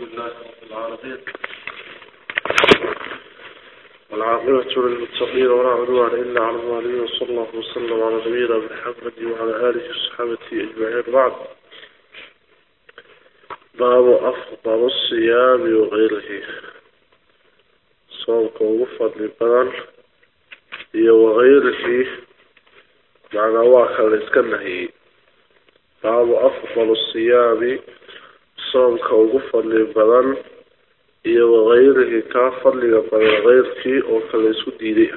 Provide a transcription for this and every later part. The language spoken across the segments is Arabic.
لله رب العالمين. والعاقبة للمتقين ولا عدوان إلا على الظالمين وصلى الله وسلم على نبينا محمد وعلى آله وصحبه أجمعين. بعد باب أفضل الصيام وغيره. صومك وفضل البدن هي وغيره. معنى واخر الاسكنهي باب أفضل الصيام صومك وفضل البدن هي وغيره كافضل غيرك أو كاليسو ديدي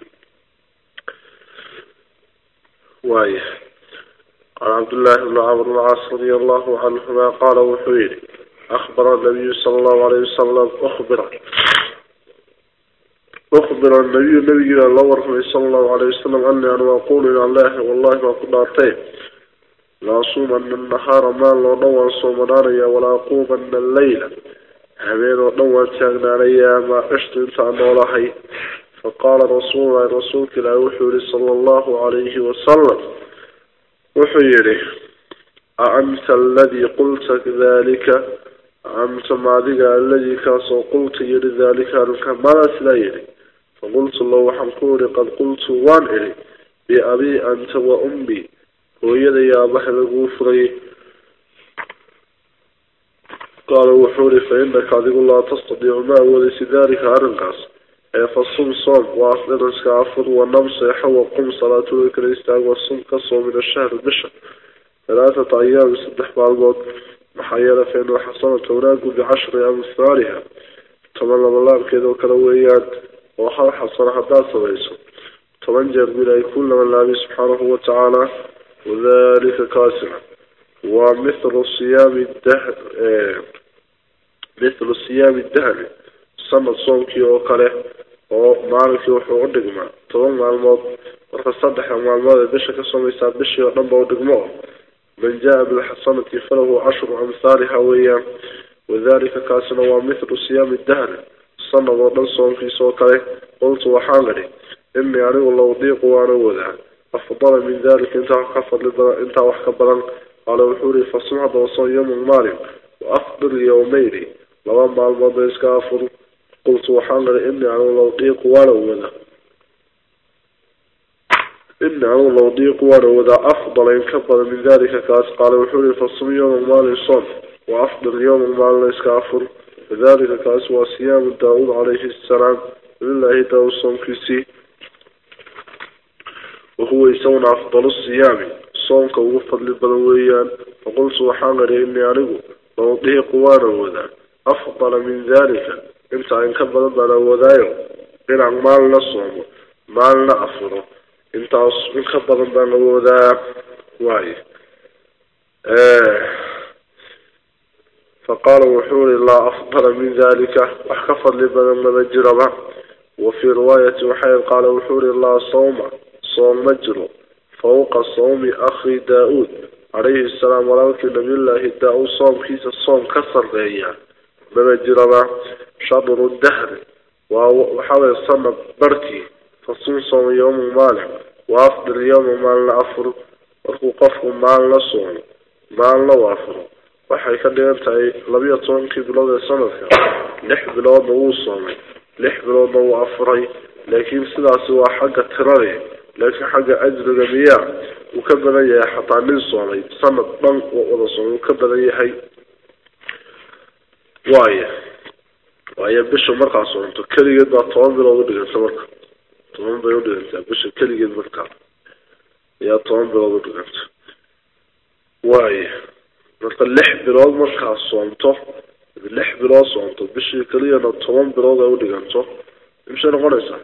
وايه قال عبد الله بن عمرو العاص رضي الله عنهما قال وحويري. أخبر النبي صلى الله عليه وسلم أخبر. أخبر النبي النبي الله صلى الله عليه وسلم أني أنا أقول إلى الله والله ما كنا أرتين لا أصوم أن النهار ما لو نوى صومنانيا ولا أقوم أن الليل. همين ونوى تاغنانيا ما عشت انت الله فقال رسول الله رسولك لا وحوري صلى الله عليه وسلم. وحيري أأنت الذي قلت ذلك؟ أنت ماذيك الذي كاسو قلت يري ذلك أنك ما سلايري فقلت الله وحمكوري قد قلت وان إلي. بأبي أنت وأمي. ويدي يا بحر غفري قال وحوري فإنك عدق الله تستطيع ما وليس ذلك أرنقاس فالصم صوم وأفضل اسكافر ونمس يحوى قم صلاة الكريستان والصم كصوم من الشهر البشر ثلاثة أيام سدح بالموت محيانا فإنه حصل توناق بعشر أمثالها طبعا الله كذا وكلويات وحال حصل حتى سويسو طبعا جرب إلى كل من الله سبحانه وتعالى وذلك كاسما ومثل صيام الدهر آه مثل صيام الدهر سنة صومكي وكله ومالكي وحو دغما طبعا معلومات marka saddex maalmood bisha ka soomaysaa bishii oo dhan ba u dhigmo من جاء بالحصنة فله عشر أمثالها ويا وذلك كاسنا ومثل صيام الدهر صنع وضن صوم في سوكره قلت وحانغري إني أريد الله ضيق وأنا وذا أفضل من ذلك انت لبرا انت وحكبرا. قال وحوري فصمع وصوم يوم المالي وأفضل يومين لما مع الماضي اسكافر قلت وحانغري إني الله ضيق وأنا وذا إن أنا لو ضيق وأنا وذا أفضل إن كبر من ذلك كاس. قال وحوري فالصم يوم المال الصوم وأفضل يوم المال الإسكافر فذلك كاس وصيام داود عليه السلام. لله داود صوم كيسي وهو يسون أفضل الصيام. صوم كوفض للبدويان فقلت وحانغري إني أرجو لو ضيق وأنا وذا. أفضل من ذلك. إنت إن كبر بنا وذايو إن مالنا صوم مالنا أفضل intaas in ka badan baa lagu wadaa waayo faqaala wuxuu uri laa afdala min dalika wax ka fadli badan maba jiraba wafii riwaayati صوم مجرو فوق صوم أخي داود. عليه السلام ورحمة نبي الله داود صوم كيس الصوم كسر ذي بمجرم شبر الدهر. وحاول صنع بركي. فصوم صوم يوم مال. وأفضل يوم مال أفر. وقف مال صوم. مال وأفر. waxay ka dhigantay 12kii bilood ee sanadka 6 bilood oo soo maray 6 bilood oo afray laakiin laakiin xagga ajriga miyaa uu ka badan yahay xataa nin soomay sanad dhan wada soomay uu ka badan yahay. Waayo waayo bisha markaa soomto keligeed baa toban bilood u dhiganta marka. Toban bay udhigantaa bisha keligeed markaa ayaa toban bilood udhiganta waayo marka lix bilood markaa soomto lix bilood soomto bishii keliyana toban bilood ay udhiganto imshay noqonaysaa?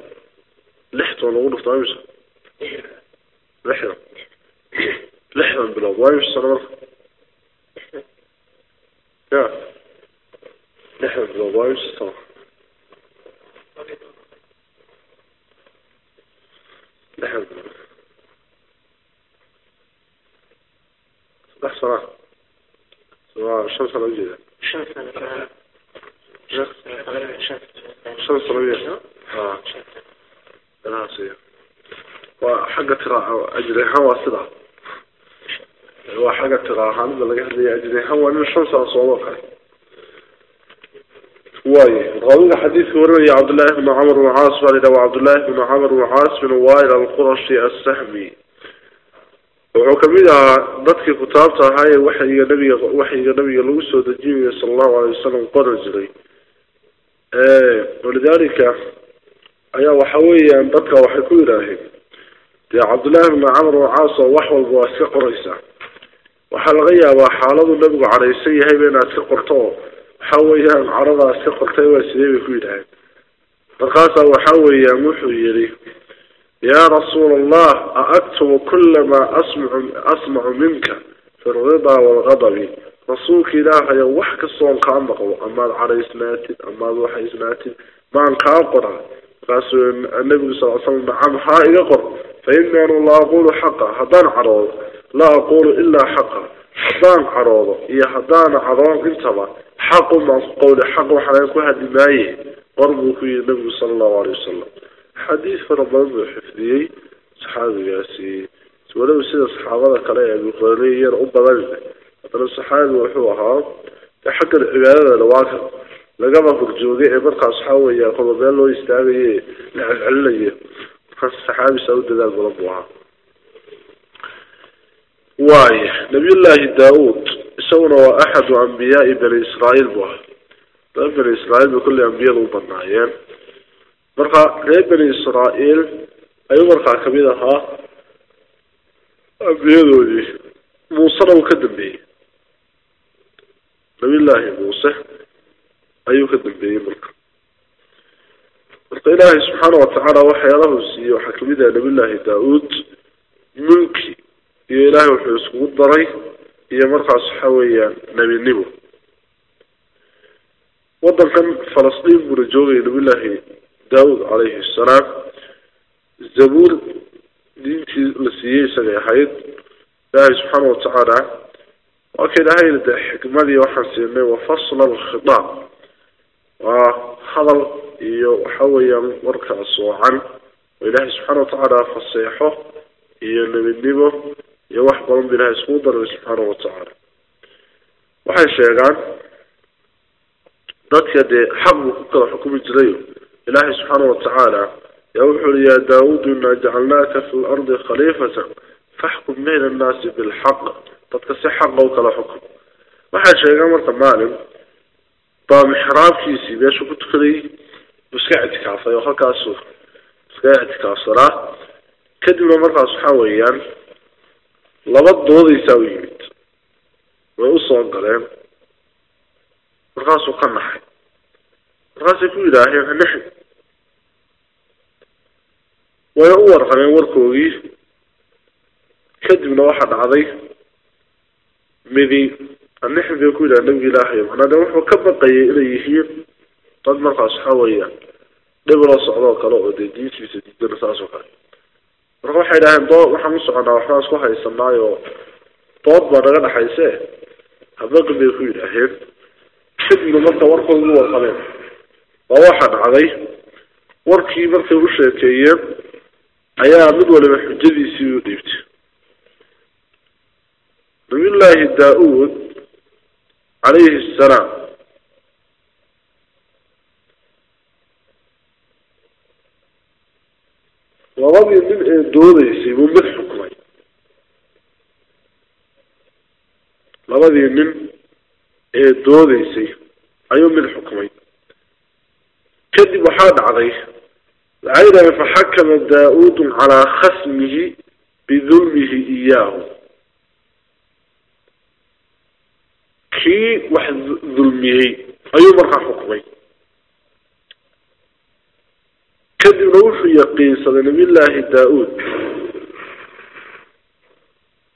Lix toban lagu dhuftaa imsa لحم لحم بلو وايش صار يا. لحم بلو وايش صار لحم صباح صباح صباح الشمس على وجهي الشمس على وجهي الشمس على وحاجة ترى أجريها وصدع وحاجة ترى هذا اللي قاعد يأجريها وأنا شمس على صوابك واي. غالنا حديث ورمي عبد الله بن عمر بن عاص والد عبد الله بن عمر بن عاص من وائل القرشي السهمي. وعكمل ضدك كتابة هاي وحي النبي وحي النبي لوس ودجيم صلى الله عليه وسلم قرزي إيه، ولذلك أيها وحوي أن ضدك وحكوي دي عبد الله بن عمرو وعاص وحول بواسق ريسا وحال غيا وحالد النبي عليه السيه هي بين اسقرتو حويان عرضا اسقرتي واسيبي في دهي فقاصا وحويا محيري يا رسول الله أأكتم كلما أسمع, أسمع منك في الرضا والغضب. رسولك إله يوحك الصوم كان أما العري سنات أما الوحي سنات ما أنك أقرأ. فأسوا النبي صلى الله عليه وسلم عمها إلى قرأ فإن أنا لا أقول حقا هدان عروض لا أقول إلا حقا. هدان عروض إيا هدان عروض انتبا حق ما قول حق وحلانك وهذا ما يهي قربه في النبي صلى الله عليه وسلم. حديث ربما بحفظي صحابي ياسي. ولو سيد صحابة كلاية بقرانية يرعب بلد أطلع صحابي وحوها تحق العبادة الواقع لقد أخذت جوديه برقى صحابي يقول بيالو يستعبيه. لعب عليه markaas saxaabisaa u dadaal badan buu ahaa. Waaya nabiyullaahi daa-uud isaguna waa axadu ambiyaai bani israa'iil buu ahaa. Dad bani israa'iil bay kolley ambiyada u badnaayeen. Marka reer bani israa'iil ayuu markaa ka mid ahaa ambiyadoodii muusena uu ka dambeeyey. Nabiyullaahi muuse ayuu ka dambeeyey marka marka ilaahay subxaana watacaala waxyaalahu siiyey waxaa kamid ah nabiyullaahi daa-uud mulki iyo ilaahay wuxuu iskugu daray iyo markaas waxa weeyaan nebinimo wadankan falastiin buuna joogaya nabiyullaahi daawud calayhi assalaam zabuur diintii la siiyey isagay ahayd ilaahay subxaana watacaala waa ka ilaahay de xikmadii waxaan siinay wa fasla alkhitaab waa hadal iyo waxa weeyaan warkaa soocan oo ilaahay subxaana watacaala faseexo iyo nebidnimo iyo wax badan ba ilahay iskugu daray subxaana watacaala waxay sheegaan dadka dee xaq buu ku kala xukumi jirayo ilaahay subxaana watacaala yaa wuxuu uri yaa daawuud inaa jacalnaaka fi lardi khaliifatan faxkum bayna annaasi bilxaq dadka si xaqa u kala xukum waxay sheegaan marka maalin baa mixraabkiisii meeshuu ku tukaday buu iska ictikaafay oo halkaasu iska ictikaafsanaa kadibna markaas waxaa weeyaan laba doodaysaa u yimid. Way u soo galeen. Markaasuu ka naxay. Markaasay ku yidhaaheen nixi way u warrameen warkoogii. Kadibna waxaa dhacday midi. Anixi bay ku yidhaha nabiga ilaahay macnaa de wuxuu ka baqayay inay yihiin dad markaas waxaa weeyaan dhib loo socdoo kale oo dee diintiisa diidana saas oo kale. Marka waxay idhaaheen dood waxaan u soconaa waxbaan isku haysanaayo dood baa naga dhexayse habaqi bay ku yidhaaheen kadibna marka warkoodii warqabeen waa waxaa dhacday warkii markay u sheekeeyeen ayaa mid waliba xujadiisii u dhiibtay. Nabiyullaahi daa-uud calayhi assalaam قبل من دولة يسيبوا من حكمي لبدي من دولة يسيبوا أيوم من حكمي كذب حاد عليه. العيدة فحكم داود على خصمه بذلمه إياه. كي واحد ظلمه أي رقع حكمي kadibna wuxuu yaqiinsaday nabiyullaahi daa-uud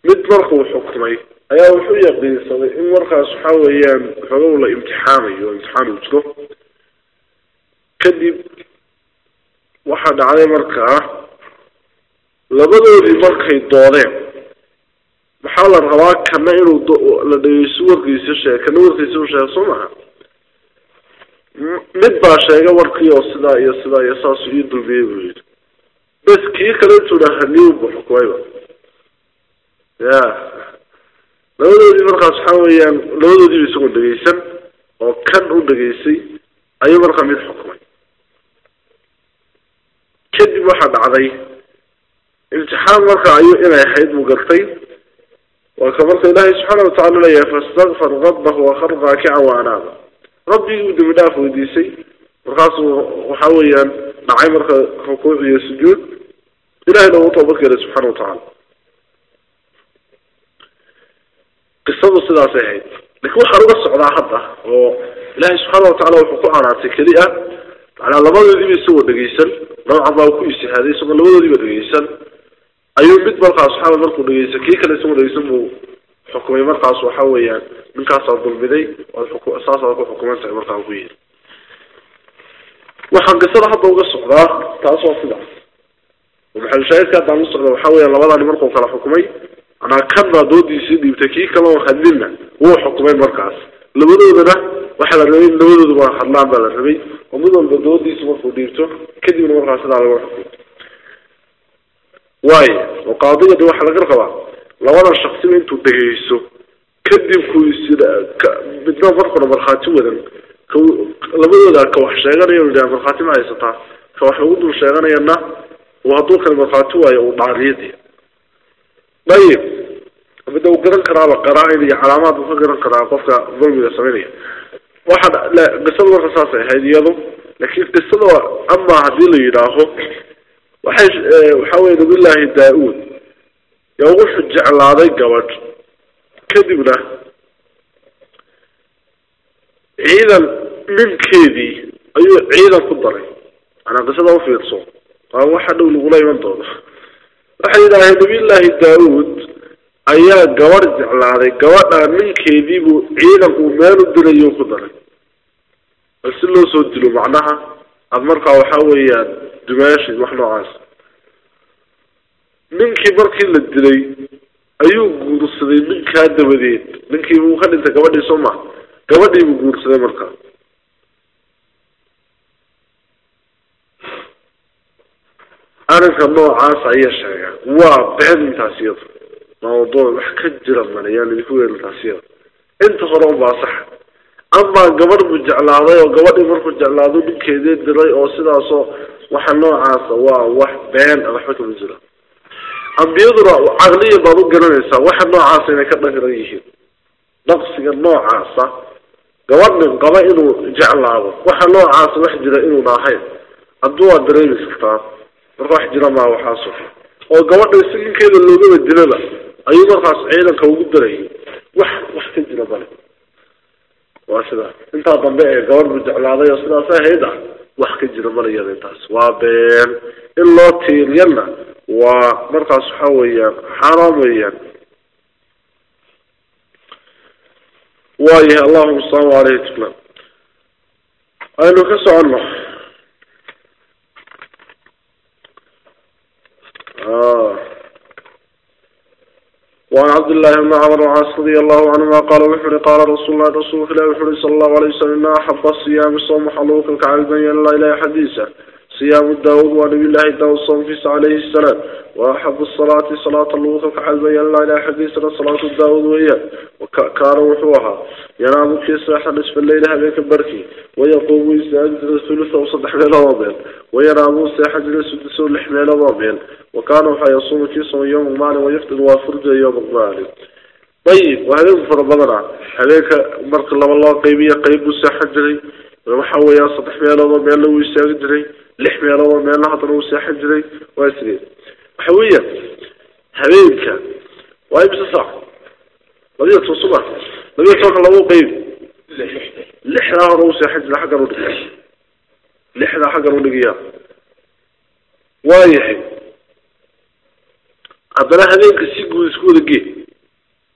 mid markuu xukumay ayaa wuxuu yaqiinsaday in markaas waxaa weeyaan xogow la imtixaamayo o imtixaan uu jiro. Kadib waxaa dhacday markaa labadoodii markay doodeen maxaa la rabaa kana inuu la dhegeysto warkiisa sheeg kana warkiisa u sheega soo maha mid baa sheegay warkii oo sidaa iyo sidaa iyo saasuu ii dulmiyey buu yidhi. Bes kii kale intuu dhahaniw buu xukumayba. Ya labadoodii markaas waxaa weeyaan labadoodiiba isagoon dhegeysan oo kan u dhegeystay ayuu markaa mid xukumay. Kadib waxaa dhacday imtixaan marka ayuu inay ahayd buu gartay waa ka marka ilaahay subxaana watacala leeyahay fastakfar rabbahu wakar raakican wa anaaba rabbigii uu dembi dhaaf weydiisay markaasuu waxa weeyaan dhacay marka rukuuc iyo sujuud. Ilahayna uu toobad subxaana watacaala qisadu sidaasay ahayd. Lakin waxaan uga socdaa hadda oo ilaahay subxaana watacala wuxuu ku canaantay keli ah manaa labadoodiiba isagoo dhegeysan noocan baa ku istihaaday isagoo labadoodiiba dhegeysan ayuu mid markaas waxaa markuu dhegeysan kii kale isagoo dhegeysan buu xukumay. Markaas waxa weeyaan من كاسة الظلم بذي أساسا أكون حكومان سعي مرقا القويل وحق قصرة حتى وقصة ذا تأسوا صدع ومحل الشايد كانت عن نصر وحاولي أن وضعني مرقا وقال حكومي أنا كبرا دودي سيدي بتكيه كما وخذلنا هو حكومي مرقاس لبدو دنا وحد الرئيين لبدو دبا حضنا بلا الرئي ومدن دودي سمرق وديرته كدي من مرقاس على الوحكومي واي وقاضية دو حلق رقبا لو أنا شخصي انتو دهيسو kadib ku midna markuna markhaati wadan. Labadooda ka wax sheeganaya markhaati ma haysataa ka wax lagu dul sheeganayana uu hadduu kale markhaati waayo uu dhaariyadii dayib mida uu garan karaaba qaraa-in iyo calaamaad uu ka garan karaa qofka dulmiga sameynaya. Waxaa qisada marka saasay ahayd iyadu laakiin qisada ama haddii la yidhaaho waxay waxa weye nabiyullaahi daa-uud yaa wuxuu jeclaaday gabadh kadibna ciidan ninkeedii ayuu ciidan ku daray. Manaa qisada ufiirso waa waxa dhow lagula iman doono. Waxay yidhaaheen nabiyullaahi daa-uud ayaa gabadh jeclaaday gabadha ninkeediibuu ciidan uu meel u dirayo ku daray. Bal si loo soo dilo macnaha aada markaa waxa weeyaan dumaashid wax noocaas. Ninkii markii la dilay ayuu guursaday ninkaa dabadeed. Ninkii buu ka dhintay gabadhii soo ma gabadhii buu guursaday markaa arrinka noocaas ayaa sheega. Waa been intaas iyada mawduuc wax ka jira male yaan idinku weelin taas iyada inta hore unbaa sax. Amaa gabadh buu jeclaaday oo gabadhii markuu jeclaado ninkeedii diray oo sidaasoo waxa noocaasa waa wax been waxba kama jira ambiyaduna caqliya baad u garanaysaa waxa noocaasa inay ka dhahiran yihiin. Naqsiga noocaasa gabadhin qaba inuu jeclaado waxa noocaasa wax jira inuuna ahayn. Hadduu waa dareemi kartaa marka wax jira maa waxaaso oo gabadha si ninkeeda loogaba dilaba ayuu markaas ciidanka ugu darayay wax wax ka jira male waa sida intaa dambe ee gabadh buu jeclaaday oo sidaas ahayd ah wax ka jira male iyada intaas. Waa been in loo tiiriyana weeyaan xaaraam weeyaan. Waayahay allahuma asalaamu aleyh tula aynu ka soconno. وعن عبد الله بن عمر العاص رضي الله عنهما قال وحر قال رسول الله رسول الله صلى الله عليه وسلم إن أحب الصيام الصوم حلوك الكعب بين الله إلى حديثه صيام الداود ونبي الله داود في عليه السلام. وأحب الصلاة صلاة اللوث كحل بين الله إلى حديثنا صلاة الداود وهي وكان وحوها. ينام في ساحة نصف الليل هذيك بركي ويقوم يستعد الثلث وصد حميل ضابين وينام ساحة السدس لحميل ضابين وكان يصوم في صوم يوم مال ويفطر وفرج يوم مال طيب وهذا فرضنا هذيك مرق الله والله قيبية قيب ساحة جري وحويا صدح ميلوضا ميل لو يستاق جري لح ميلوضا ميل لحظة لو ساحة جري ويسرين وحويا هذيك ويبس صح لبيا تصبح لبيا توقع لو قيب لحنا رو ساحة جري حقا ردقيا لحنا حقا ردقيا وايحي haddana habeenka si guud isku wada gee.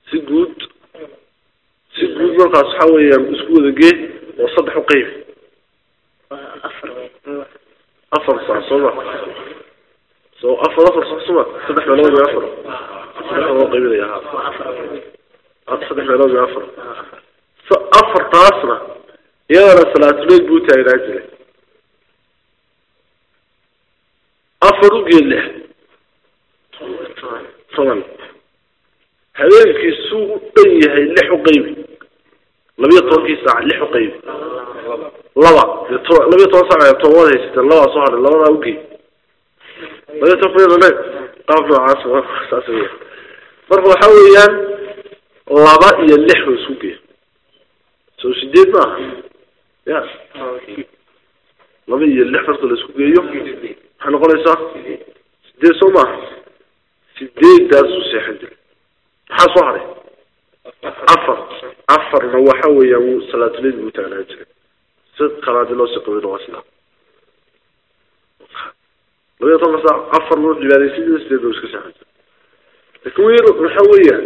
Si guud. Si guud markaas waxa weeyaan isku wada gee. وصدح قيف أفر. صح صبح سو أفر أفر صح صبح صدح ملوز أفر صدح ملوز قيف ذي هذا صدح ملوز أفر أفر تاسرة يا رسول الله بوتا إلى أجله. أفر رجل له. طبعا طبعا هذا في السوق أيها اللي حقيبي labiyo tobankii saac lix u laba labiyo toban saac toban haysata labaa soo hadhay labadaa ugeey labiyo toban qaab noocaas saas weya marka waxa weeyaan laba iyo lix ba isku geeya soo sideed maaha? Ya laba iyo lix marka la isku geeyo maxay noqonaysaa? Sideed soo maaha? Sideedaasuu seexan jiray. Maxaa soo haray afar. Afarna waxa weeya wuu salaatulid buu taagnaa jiray. Si qanaadi loo soqabin waa isla labaiyo toban saac afar loo cibaaday sideed sideed buu iska saaxan jiray laakiin waxa weeya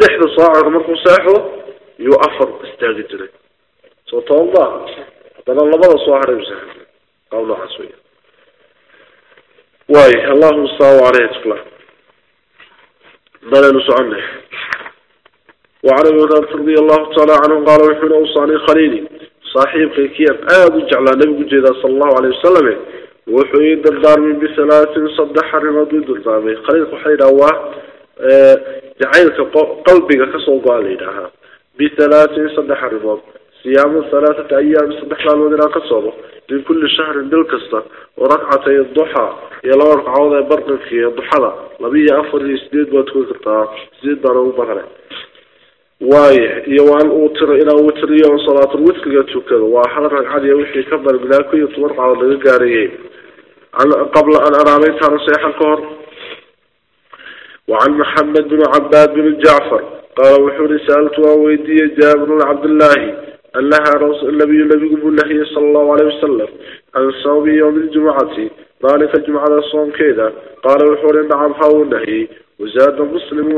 lixda saaca markuu seexdo yuu afar istaagi jiray. Soo toban ma haddana labada soo haray buu saaxan jiray. Qaab noocaas weya waay allahu saau caleyh tukla سعنا وعن ابي هريره رضي الله تعالى عنه قال وحين أوصاني خليلي صاحب كيف آب جعل النبي جيدا صلى الله عليه وسلم. وحين دردار من بثلاث صدح رمض دردار خليل وحين هو جعلك قلبك كسو قال لها بثلاث صدح رمض صيام ثلاثة أيام صدح لالودنا كسوبه من كل شهر بالكسة وركعتي الضحى. يلا ركعوضة برقك في الضحى لبي أفر سديد وتكون كرتا سديد بارو بغرة واي يوان أوتر إلى أوتر يوم صلاة الوتر يتوكل. وحضر ركعة يوحي كبر بلاكو يطلق على الغاريين قبل أن أراميتها نصيحة الكهر وعن محمد بن عباد بن جعفر. قال وحوري سألت وويدي جابر عبد الله. أنها رسول النبي النبي الله صلى الله عليه وسلم عن صوم يوم الجمعة. ذلك الجمعة الصوم كذا. قال وحور نعم النهي. وزاد مسلم